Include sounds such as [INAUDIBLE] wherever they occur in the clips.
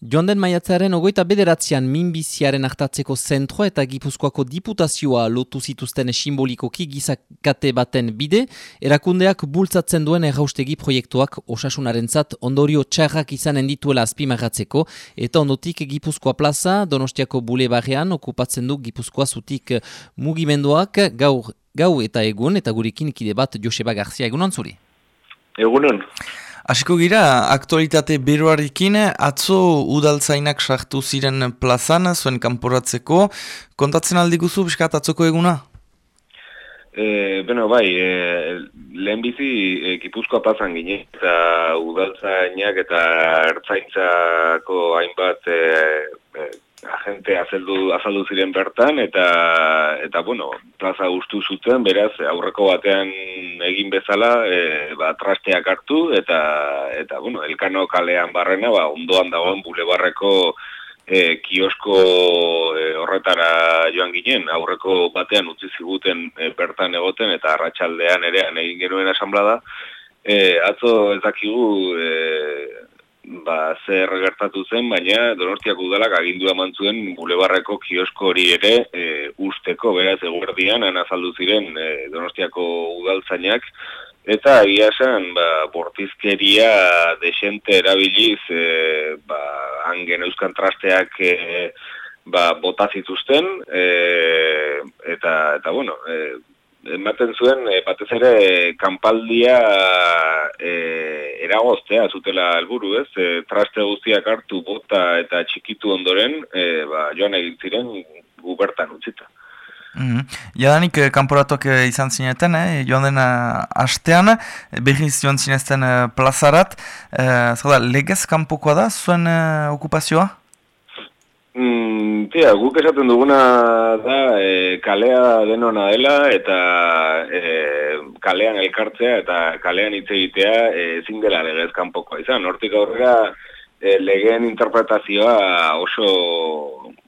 Joan den maiatzaren ogoita bederatzean minbiziaren hartatzeko zentroa eta Gipuzkoako diputazioa lotu zituzten simbolikoki gizakate baten bide, erakundeak bultzatzen duen erraustegi proiektuak osasunaren zat ondorio txarrak izanen dituela azpimarratzeko, eta ondotik Gipuzkoa plaza, Donostiako bulebarrean okupatzen du Gipuzkoa zutik mugimenduak gaur, gau eta egun, eta gurekin ikide bat Joseba Garzia egunon zuri. Egunon. Hasiko gira, aktualitate beroarekin, atzo udaltzainak sartu ziren plazan, zuen kanporatzeko, kontatzen aldi guzu, biskat atzoko eguna? E, beno, bai, e, lehen bizi e, Gipuzkoa plazan gine, eta udaltzainak eta ertzaintzako hainbat e, e, agente azaldu, azaldu ziren bertan, eta, eta bueno, plaza guztu zuten, beraz, aurreko batean egin bezala, e, ba, trasteak hartu, eta, eta bueno, elkano kalean barrena, ba, ondoan dagoen bulebarreko e, kiosko e, horretara joan ginen, aurreko batean utzi ziguten e, bertan egoten, eta arratsaldean ere egin genuen asamblada, e, atzo ez dakigu, e, ba, zer gertatu zen, baina Donostiak udalak agindu eman zuen bulebarreko kiosko hori ere e, usteko, beraz, eguerdian, anazaldu ziren e, Donostiako udaltzainak, eta egia esan, ba, bortizkeria desente erabiliz, e, ba, angen euskan trasteak e, ba, bota zituzten, e, eta, eta, bueno, e, ematen zuen, e, batez ere, kanpaldia e, eragoztea zutela helburu ez, e, traste guztiak hartu bota eta txikitu ondoren, e, ba, joan egin ziren gubertan utzita. Mm -hmm. Jadanik, eh, kanporatuak eh, izan zineten, eh? joan den hastean, behiz joan zinezten plazarat, eh, legez kanpokoa da, zuen okupazioa? Mm, tia, guk esaten duguna da e, kalea denona dela eta e, kalean elkartzea eta kalean hitz egitea e, ezin dela legez kanpokoa izan. Hortik aurrera e, legeen interpretazioa oso,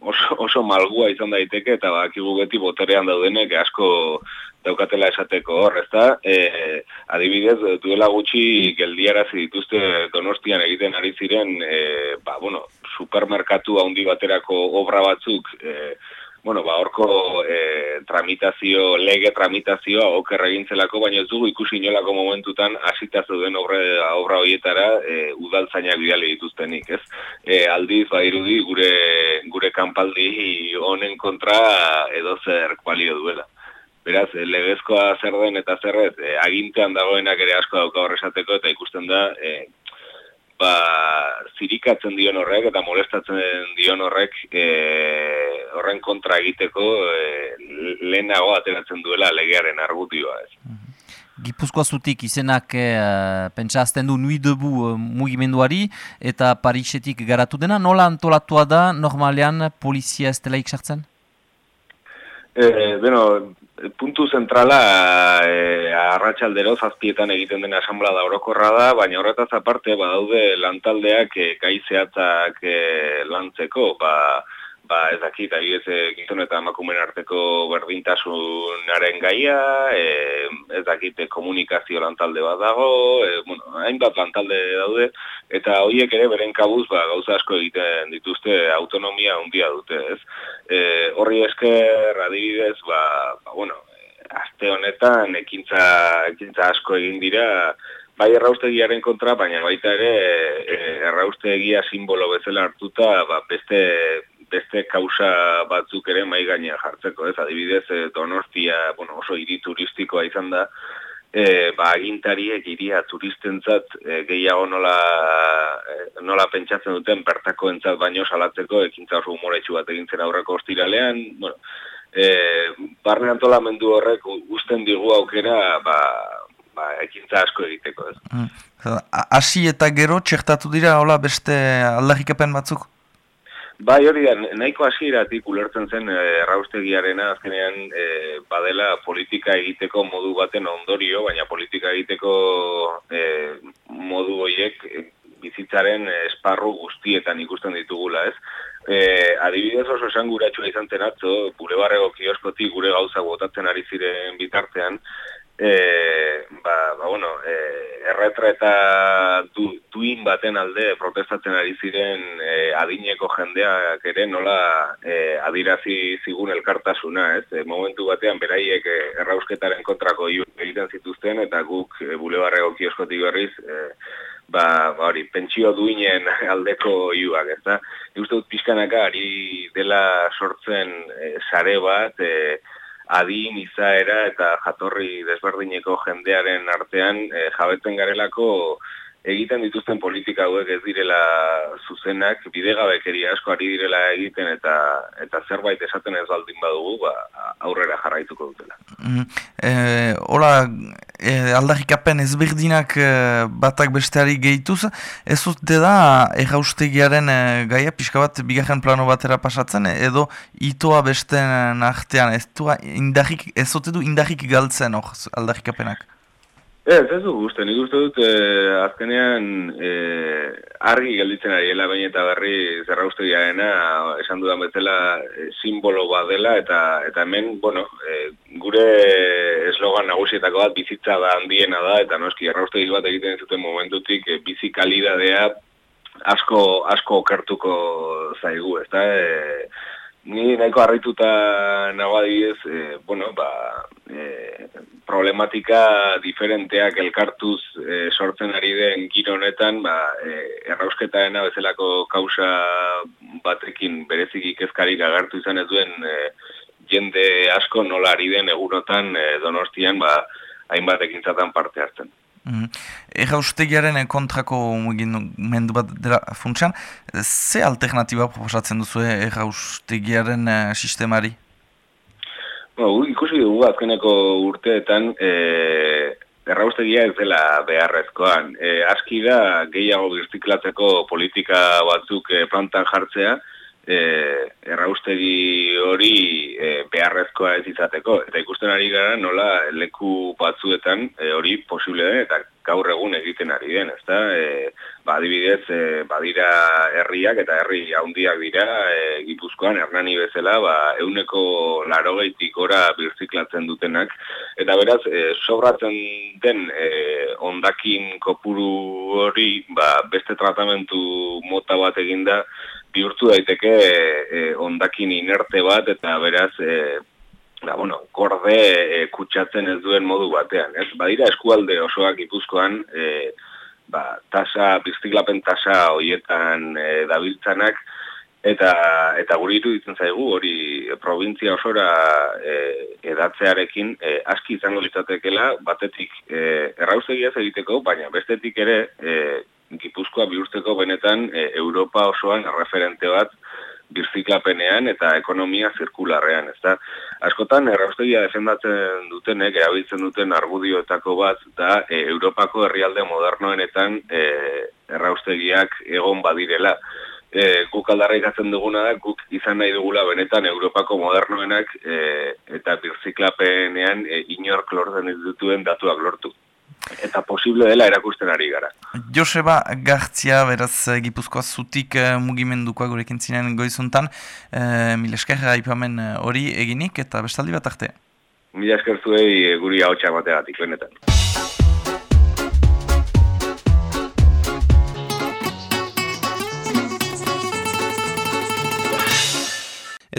oso, oso malgua izan daiteke eta bakigu beti boterean daudenek asko daukatela esateko hor, ezta? E, adibidez, duela gutxi geldiarazi dituzte donostian egiten ari ziren, e, ba, bueno, supermerkatu handi baterako obra batzuk e, bueno, ba, orko e, tramitazio, lege tramitazioa oker egintzelako, baina ez dugu ikusi inolako momentutan asita den obra, obra horietara e, udaltzainak bidali dituztenik, ez? E, aldiz, ba, irudi, gure, gure kanpaldi honen kontra edo zer kualio duela. Beraz, legezkoa zer den eta zerrez, e, agintean dagoenak ere asko dauka horresateko eta ikusten da, e, ba, zirikatzen dion horrek eta molestatzen dion horrek e, horren kontra egiteko e, lehenago ateratzen duela legearen argutioa ez. Mhm. Gipuzkoa zutik izenak e, pentsa azten du nui debu e, mugimenduari eta Parisetik garatu dena, nola antolatua da normalean polizia ez dela sartzen? E, bueno, puntu zentrala e, arratsaldero zazpietan egiten den asamblea da orokorra da, baina horretaz aparte badaude lantaldeak e, gaizeatzak e, lantzeko, ba, ba ez dakit, ari ez gizon eta emakumen arteko berdintasunaren gaia, e, ez dakit komunikazio lantalde bat dago, e, bueno, hainbat lantalde daude, eta horiek ere beren kabuz ba, gauza asko egiten dituzte autonomia handia dute, ez? E, horri esker adibidez, ba, ba bueno, aste honetan ekintza, ekintza asko egin dira, bai erraustegiaren kontra, baina baita ere e, erraustegia simbolo bezala hartuta, ba, beste beste kausa batzuk ere mai gainean jartzeko, ez? Adibidez, e, Donostia, bueno, oso hiri turistikoa izan da, e, ba, agintariek iria turistentzat e, gehiago nola, e, nola pentsatzen duten bertako entzat baino salatzeko ekintza oso humoretsu bat egin zen aurreko ostiralean, bueno, e, barne antolamendu horrek guzten digu aukera, ba, ba, ekintza asko egiteko? Mm. Asi eta gero txertatu dira, hola, beste aldarrikapen batzuk? Bai, hori da, nahiko hasieratik ulertzen zen e, erraustegiarena azkenean e, badela politika egiteko modu baten ondorio, baina politika egiteko e, modu horiek bizitzaren esparru guztietan ikusten ditugula, ez? E, adibidez oso esan gura izan zen atzo, gure barrego kioskotik gure gauza botatzen ari ziren bitartean, e, ba, ba, bueno, e, erretreta baten alde protestatzen ari ziren e, adineko jendeak ere nola e, adirazi zigun elkartasuna, ez? E, momentu batean beraiek e, errausketaren kontrako egiten zituzten eta guk e, bulebarrego kioskotik berriz e, ba, ba hori, pentsio duinen [LAUGHS] aldeko iuak, ez da? Eustot pixkanaka ari dela sortzen e, sare bat, e, adin, izaera eta jatorri desberdineko jendearen artean e, jabetzen garelako egiten dituzten politika hauek ez direla zuzenak, bidegabekeria asko ari direla egiten eta eta zerbait esaten ez baldin badugu, ba, aurrera jarraituko dutela. Mm, e, hola, e, aldarrikapen ezberdinak e, batak besteari gehituz, ez dute da erraustegiaren e, gaia pixka bat bigarren plano batera pasatzen, edo itoa beste artean, ez du indarrik, ez du indarrik galtzen hor aldarrikapenak? Ez, ez du guzti, nik uste dut eh, azkenean eh, argi gelditzen ari hela bain eta berri zerra uste esan dudan bezala eh, simbolo bat dela eta eta hemen, bueno, eh, gure eslogan nagusietako bat bizitza da handiena da eta noski erra bat egiten zuten momentutik eh, bizi kalidadea asko, asko okertuko zaigu, ez da? Eh, ni nahiko harrituta nago adibidez, eh, bueno, ba, eh, problematika diferenteak elkartuz e, sortzen ari den giro honetan, ba, e, errausketaena bezalako kausa batekin bereziki kezkarik agertu izan ez duen e, jende asko nola ari den egunotan e, donostian ba, hainbat ekintzatan parte hartzen. Mm Erraustegiaren kontrako mendu bat dela funtsan, ze alternatiba proposatzen duzu erraustegiaren sistemari? Bueno, ikusi dugu azkeneko urteetan e, erraustegia ez dela beharrezkoan. E, aski da gehiago birziklatzeko politika batzuk plantan jartzea, e, erraustegi hori e, beharrezkoa ez izateko. Eta ikusten ari gara nola leku batzuetan e, hori posible den eta gaur egun egiten ari den, ezta? E, ba, adibidez, e, badira herriak eta herri handiak dira e, Gipuzkoan Hernani bezala, ba euneko larogeitik ora birziklatzen dutenak eta beraz e, sobratzen den e, ondakin kopuru hori, ba, beste tratamentu mota bat eginda bihurtu daiteke e, ondakin inerte bat eta beraz e, da, bueno, gorde e, kutsatzen ez duen modu batean. Ez? Badira eskualde osoak ipuzkoan, e, ba, tasa, biztiklapen tasa hoietan e, dabiltzanak, eta eta guri ditzen zaigu hori provintzia osora e, edatzearekin e, aski izango litzatekeela batetik e, errauzegiaz egiteko, baina bestetik ere e, Gipuzkoa bihurtzeko benetan e, Europa osoan referente bat birziklapenean eta ekonomia zirkularrean, ezta? Askotan erraustegia defendatzen dutenek erabiltzen duten argudioetako bat da e, Europako herrialde modernoenetan e, erraustegiak egon badirela. E, guk aldarra ikatzen duguna da, guk izan nahi dugula benetan Europako modernoenak e, eta birziklapenean e, inork lortzen dituen datuak lortu eta posible dela erakusten ari gara. Joseba Gartzia, beraz, eh, Gipuzkoa zutik uh, mugimendukoa gurekin zinen goizuntan, uh, mil esker haipamen hori eginik eta bestaldi bat arte? Mil esker zuei guri hau txamategatik benetan.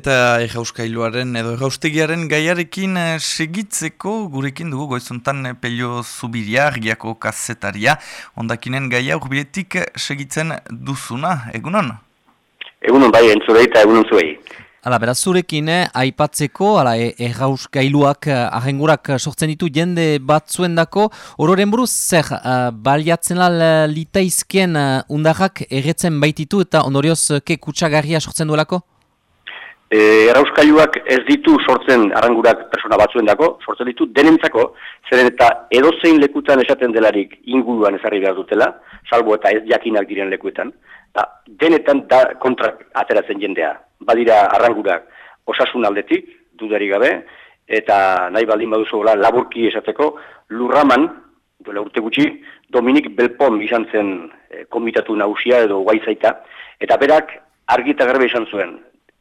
Eta errauskailuaren edo erraustegiaren gaiarekin eh, segitzeko gurekin dugu goizuntan eh, pelio zubiria, argiako kazetaria. Ondakinen gaia urbiletik segitzen duzuna, egunon? Egunon bai, entzurei eta egunon zuei. Hala, beraz, zurekin, eh, aipatzeko, ala, e, errauskailuak, eh, ahengurak sortzen ditu jende batzuen dako, ororen buruz, zer, uh, baliatzen lal litaizkien uh, undarrak erretzen baititu eta ondorioz ke kutsagarria sortzen duelako? E, errauskailuak ez ditu sortzen arrangurak persona batzuen dako, sortzen ditu denentzako, zeren eta edozein lekutan esaten delarik inguruan ezarri behar dutela, salbo eta ez jakinak diren lekuetan, eta denetan da kontra ateratzen jendea. Badira arrangurak osasun aldetik, dudari gabe, eta nahi baldin baduzu laburki esateko, lurraman, duela urte gutxi, Dominik Belpon izan zen e, komitatu nausia edo guaizaita, eta berak argita garbe izan zuen,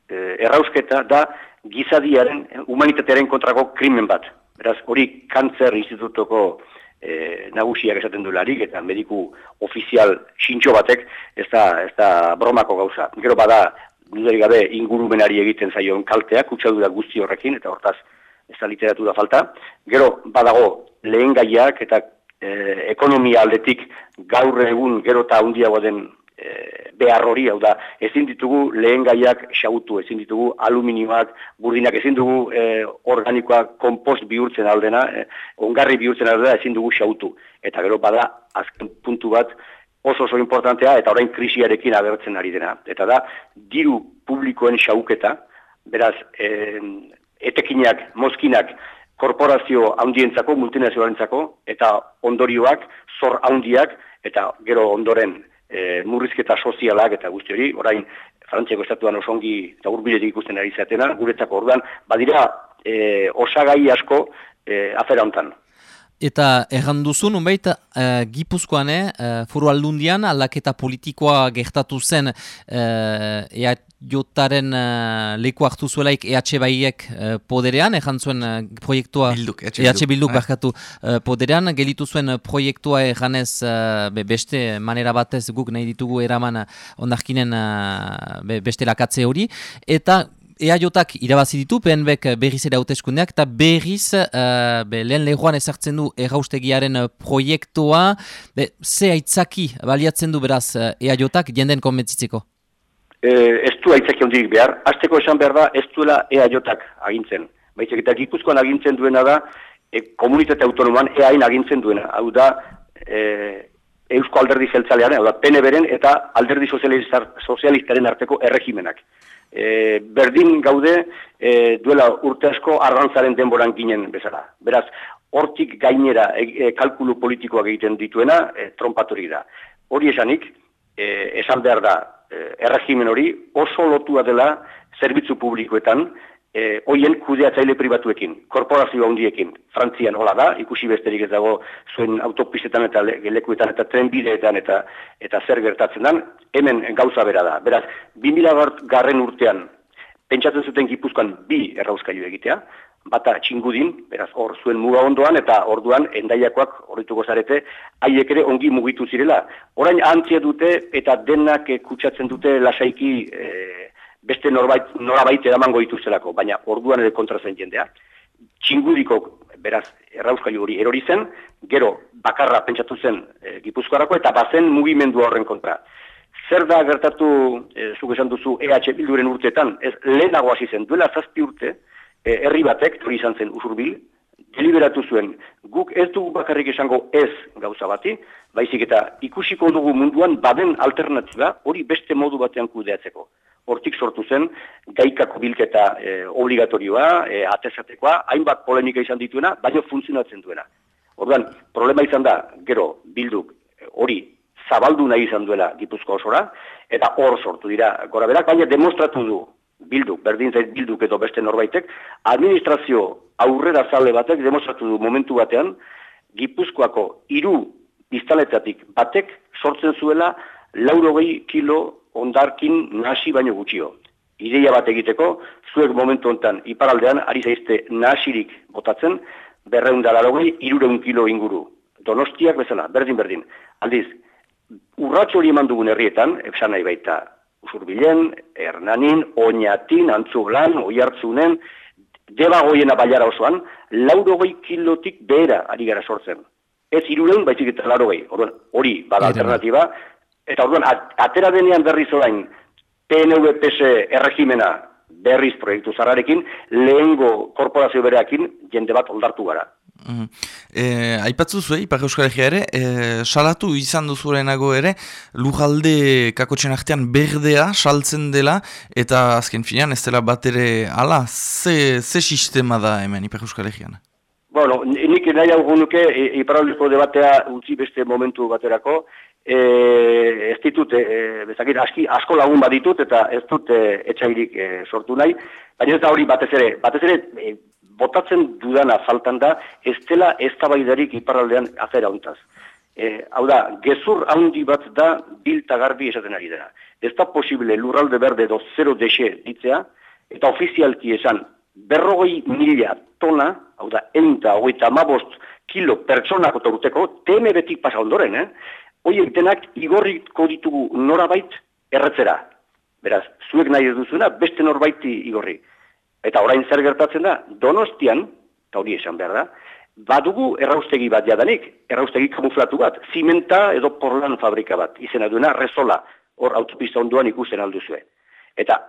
errausketa da gizadiaren, humanitatearen kontrako krimen bat. Beraz, hori kantzer institutoko e, nagusiak esaten duelarik, eta mediku ofizial sintxo batek, ez da, ez da bromako gauza. Gero bada, dudari gabe ingurumenari egiten zaion kalteak, kutsadura guzti horrekin, eta hortaz, ez da literatura falta. Gero, badago, lehen gaiak eta e, ekonomia aldetik gaur egun gero eta hundiago den e, behar hori, hau da, ezin ditugu lehen gaiak xautu, ezin ditugu aluminioak, burdinak, ezin dugu e, organikoak kompost bihurtzen aldena, e, ongarri bihurtzen aldena, ezin dugu xautu. Eta gero bada, azken puntu bat, oso oso importantea, eta orain krisiarekin agertzen ari dena. Eta da, diru publikoen xauketa, beraz, e, etekinak, mozkinak, korporazio handientzako, multinazioarentzako, eta ondorioak, zor handiak, eta gero ondoren e, murrizketa sozialak eta guzti hori, orain Frantziako estatuan osongi eta urbiletik ikusten ari zatena, guretzako orduan, badira e, osagai asko e, afera hontan. Eta erran duzu, nunbait, uh, Gipuzkoan, uh, furu aldundian, aldaketa politikoa gertatu zen uh, EAJaren uh, leku hartu zuelaik EH Baiek uh, poderean, erran zuen uh, proiektua Bilduk, EH Bilduk, Bilduk barkatu uh, poderean, gelitu zuen proiektua erranez uh, be, beste manera batez guk nahi ditugu eraman uh, ondarkinen uh, be, beste lakatze hori, eta EAJak irabazi ditu, PNBek berriz ere hauteskundeak, eta berriz uh, be, lehen lehuan ezartzen du erraustegiaren proiektua, be, ze aitzaki baliatzen du beraz EAJak jenden konbentzitzeko? E, ez du aitzaki ondik behar, azteko esan behar da ez duela EAJak agintzen. Baizik eta gipuzkoan agintzen duena da, e, komunitate autonoman EAIN agintzen duena. Hau da, e, Eusko alderdi zeltzalearen, hau da, PNB-ren eta alderdi sozialistaren arteko erregimenak e, berdin gaude e, duela urte asko arrantzaren denboran ginen bezala. Beraz, hortik gainera e, e, kalkulu politikoak egiten dituena e, trompatori da. Hori esanik, e, esan behar da, erregimen hori oso lotua dela zerbitzu publikoetan, e, hoien kudeatzaile pribatuekin, korporazio handiekin. Frantzian hola da, ikusi besterik ez dago zuen autopistetan eta lekuetan eta trenbideetan eta eta zer gertatzen dan, hemen gauza bera da. Beraz, 2000 garren urtean, pentsatzen zuten gipuzkoan bi errauskailu egitea, bata txingudin, beraz hor zuen muga ondoan, eta orduan endaiakoak horretuko zarete, haiek ere ongi mugitu zirela. Orain antzia dute eta denak kutsatzen dute lasaiki e, beste norbait, norabait edamango dituztelako, baina orduan ere kontra zen jendea. Txingudiko, beraz, errauskailu hori erori zen, gero bakarra pentsatu zen e, Gipuzkoarako eta bazen mugimendu horren kontra. Zer da gertatu, e, zuk esan duzu, EH Bilduren urteetan, ez lehenago hasi zen, duela zazpi urte, herri batek, hori izan zen usurbil, deliberatu zuen, guk ez dugu bakarrik esango ez gauza bati, baizik eta ikusiko dugu munduan baden alternatiba hori beste modu batean kudeatzeko hortik sortu zen gaikako bilketa e, obligatorioa, e, atesatekoa, hainbat polemika izan dituena, baina funtzionatzen duena. Orduan, problema izan da, gero, bilduk hori zabaldu nahi izan duela Gipuzko osora, eta hor sortu dira gora berak, baina demostratu du bilduk, berdin zait bilduk edo beste norbaitek, administrazio aurrera zale batek demostratu du momentu batean, Gipuzkoako hiru biztaletatik batek sortzen zuela laurogei kilo ondarkin nasi baino gutxio. Ideia bat egiteko, zuek momentu hontan iparaldean ari zaizte nasirik botatzen, berreun dala logei, irureun kilo inguru. Donostiak bezala, berdin-berdin. Aldiz, urratxo hori eman dugun herrietan, esan nahi baita, usurbilen, hernanin, oinatin, antzuglan, oiartzunen, deba goiena baiara osoan, laurogei kilotik behera ari gara sortzen. Ez irureun, baizik eta laurogei. Hori, bada alternatiba, Eta orduan, atera denean berriz orain PNV-PS erregimena berriz proiektu zarrarekin, lehengo korporazio bereakin jende bat ondartu gara. E, aipatzu zuen, Ipar Euskal ere, e, salatu izan duzurenago ere, lujalde kakotxen artean berdea saltzen dela, eta azken finean ez dela bat ere, ala, ze, ze sistema da hemen Ipar Euskal Bueno, nik nahi hau nuke, Ipar debatea utzi beste momentu baterako, e, ez ditut, e, bezakit, aski, asko lagun baditut eta ez dut e, etxairik e, sortu nahi, baina ez da hori batez ere, batez ere, e, botatzen dudana faltan da, ez dela ez tabaidarik iparraldean afera hontaz. E, hau da, gezur handi bat da bilta garbi esaten ari dena. Ez da posible lurralde berde do zero dexe ditzea, eta ofizialki esan berrogei mila tona, hau da, enta, hogeita amabost kilo pertsonako urteko, teme betik pasa ondoren, eh? Oie, denak igorriko ditugu norabait erretzera. Beraz, zuek nahi duzuna, beste norbaiti igorri. Eta orain zer gertatzen da, donostian, eta hori esan behar da, badugu erraustegi bat jadanik, erraustegi kamuflatu bat, zimenta edo porlan fabrika bat, izena duena, rezola, hor autopista onduan ikusten alduzue. Eta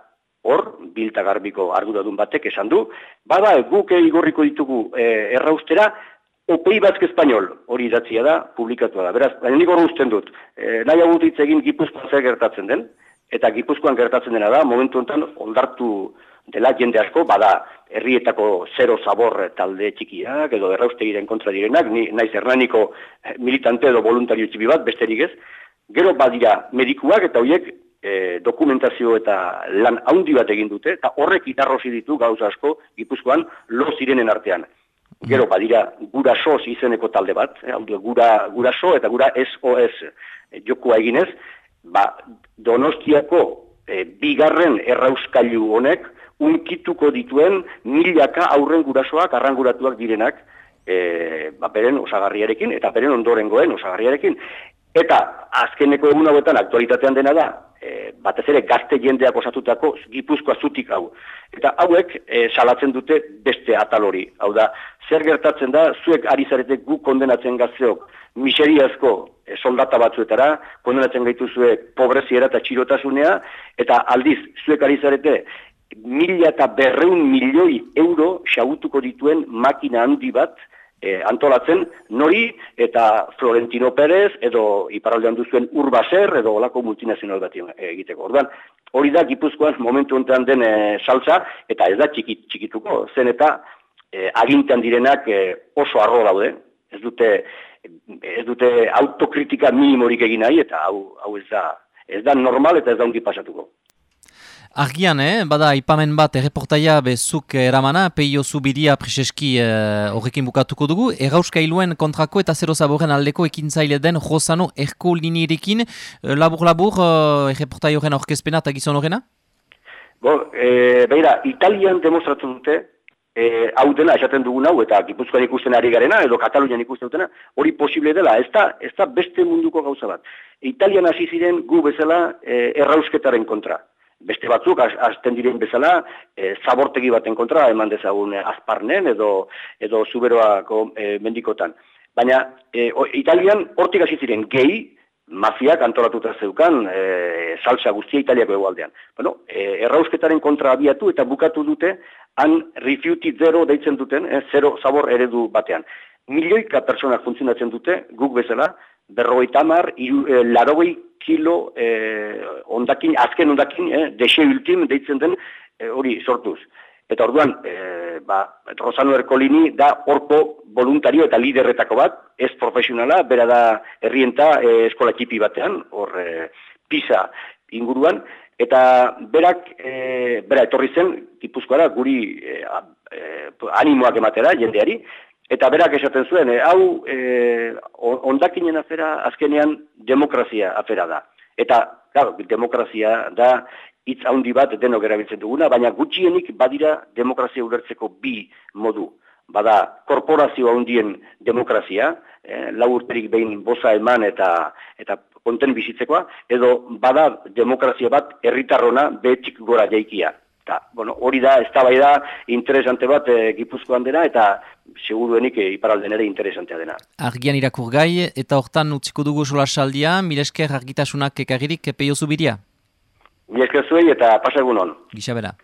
hor, bilta garbiko arduradun batek esan du, bada guk igorriko ditugu e, erraustera, opei batzk espanol, hori idatzia da, publikatu da. Beraz, baina nik hori usten dut, e, nahi hau egin gipuzkoan zer gertatzen den, eta gipuzkoan gertatzen dena da, momentu enten ondartu dela jende asko, bada herrietako zero zabor talde txikiak, edo erraustegiren kontra direnak, ni, naiz hernaniko militante edo voluntario txibi bat, besterik ez, gero badira medikuak eta horiek e, dokumentazio eta lan haundi bat egin dute, eta horrek itarrosi ditu gauza asko gipuzkoan lo zirenen artean. Gero badira gura soz izeneko talde bat, eh, gura, gura so eta gura SOS e, jokua eginez, ba, donostiako e, bigarren errauskailu honek unkituko dituen milaka aurren gurasoak arranguratuak direnak e, ba, beren osagarriarekin eta beren ondorengoen osagarriarekin. Eta azkeneko egun hauetan aktualitatean dena da, e, batez ere gazte jendeak osatutako gipuzkoa zutik hau. Eta hauek e, salatzen dute beste atal hori. Hau da, zer gertatzen da, zuek ari zarete gu kondenatzen gazteok miseriazko e, soldata batzuetara, kondenatzen gaitu zuek pobreziera eta txirotasunea, eta aldiz, zuek ari zarete mila eta berreun milioi euro xagutuko dituen makina handi bat, e, antolatzen nori eta Florentino Perez edo iparaldean duzuen Urbaser edo olako multinazional bat egiteko. Orduan, hori da Gipuzkoan momentu honetan den e, saltza eta ez da txikit, txikituko, zen eta e, agintean direnak e, oso arro daude, ez dute ez dute autokritika minimorik egin nahi eta hau, hau ez da ez da normal eta ez da unki pasatuko. Argian, eh? bada ipamen bat erreportaia bezuk eramana, peio zubiria preseski eh, bukatuko dugu, errauskailuen kontrako eta zero zaboren aldeko ekintzaile den Josano Erko linirekin, eh, labur-labur eh, erreportaia horren orkezpena eta gizon horrena? Bo, e, beira, Italian demostratu dute, e, hau dena esaten dugun hau, eta Gipuzkoan ikusten ari garena, edo Katalunian ikusten dutena, hori posible dela, ez da, ez da beste munduko gauza bat. Italian hasi ziren gu bezala e, errausketaren kontra beste batzuk hasten diren bezala e, zabortegi baten kontra eman dezagun e, azparnen edo edo zuberoako e, mendikotan. Baina e, Italian hortik hasi ziren gehi mafiak antolatuta zeukan e, salsa guztia Italiako egualdean. Bueno, e, errausketaren kontra abiatu eta bukatu dute han refuted zero deitzen duten, e, zero zabor eredu batean. Milioika personak funtzionatzen dute, guk bezala, berrogei tamar, iru, larogei kilo eh, ondakin, azken ondakin, eh, dexe ultim deitzen den eh, hori sortuz. Eta orduan, eh, ba, Rosano Erkolini da orko voluntario eta liderretako bat, ez profesionala, bera da herrienta eh, eskola txipi batean, hor eh, pisa inguruan, eta berak, eh, bera etorri zen, tipuzkoa da, guri eh, eh, animoak ematera jendeari, Eta berak esaten zuen, eh, hau eh, ondakinen afera azkenean demokrazia afera da. Eta, claro, demokrazia da hitz handi bat denok erabiltzen duguna, baina gutxienik badira demokrazia ulertzeko bi modu. Bada, korporazio handien demokrazia, eh, lau urterik behin boza eman eta eta konten bizitzekoa, edo bada demokrazia bat herritarrona behetxik gora jaikia. Ta, bueno, hori da, ez da interesante bat e, gipuzkoan dena, eta seguruenik e, iparalden ere interesantea dena. Argian irakur gai, eta hortan utziko dugu sola saldia, milesker argitasunak ekagirik peio zubiria? Milesker zuei eta pasagun hon. Gixabera.